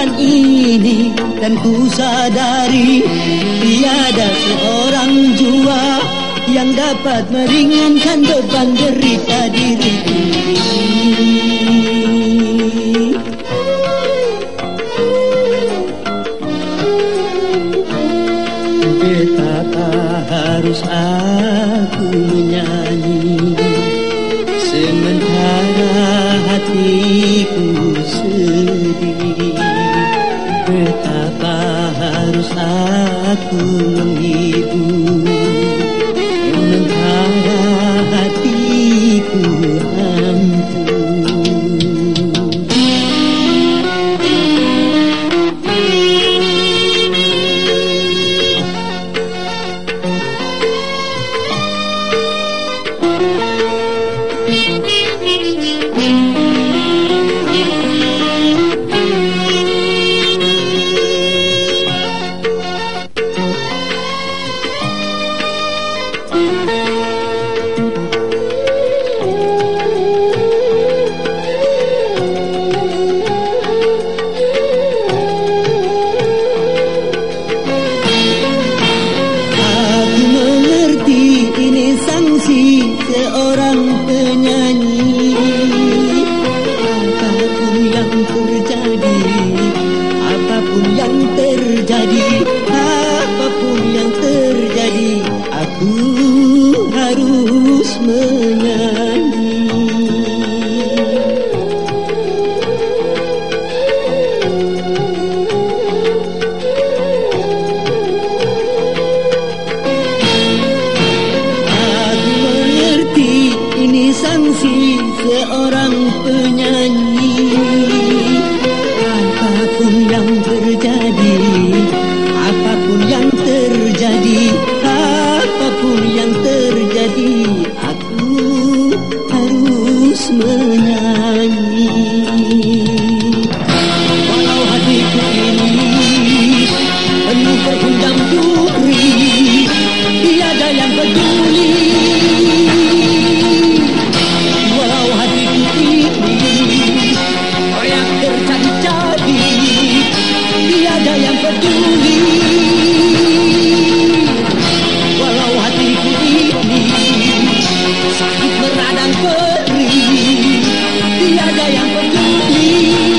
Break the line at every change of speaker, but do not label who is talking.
kepahitan ini Dan ku sadari tiada seorang jua Yang dapat meringankan beban derita diriku harus aku menyanyi Sementara hatiku aku menghibur sanksi seorang penyanyi. Apapun yang terjadi Apapun yang terjadi Apapun yang terjadi Aku harus menyanyi sanksi seorang penyanyi. Apapun yang terjadi Apapun yang terjadi Apapun yang terjadi Aku harus menyanyi. Walau hatiku ini penuh berundang duri Tiada yang peduli dan peri Tiada yang peduli.